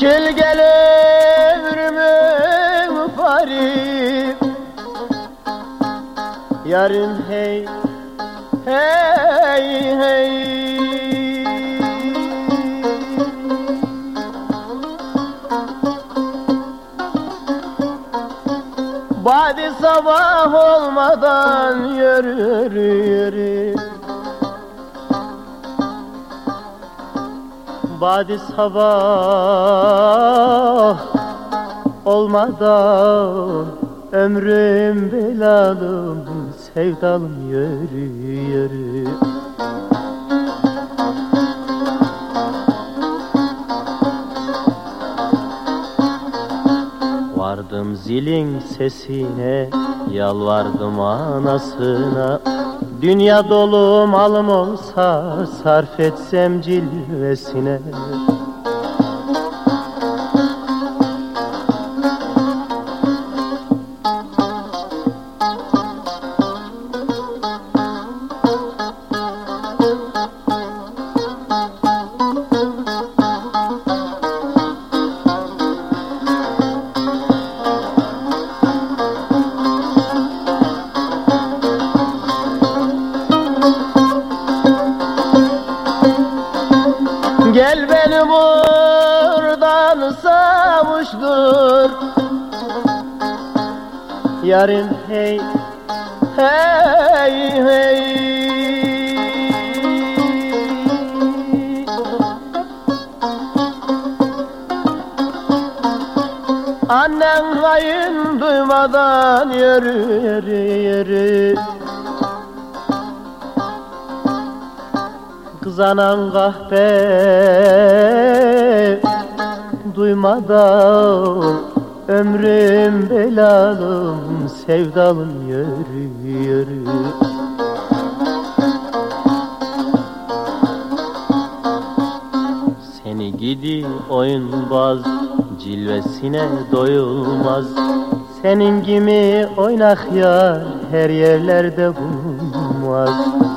Çilgeli ömrümün farif Yarım hey hey hey Badi sabah olmadan yürü yürü. Badi sabah olmadan Ömrüm belalım sevdalım yürü yürü. Vardım zilin sesine Yalvardım anasına Dünya dolu malım olsa Sarf etsem cilvesine Gel beni buradan savuştur. Yarın hey hey hey. Annen hayın duymadan yürü yürü yürü Kızanan kahpe duymadan Ömrüm belalım sevdalım yürü yürü. Seni gidi oyunbaz cilvesine doyulmaz. Senin gibi oynak yar her yerlerde bulunmaz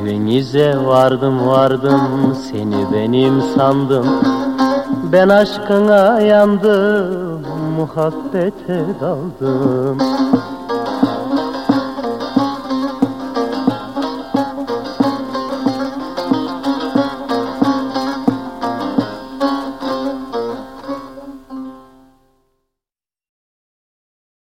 Evinize vardım vardım seni benim sandım. Ben aşkına yandım muhabbete daldım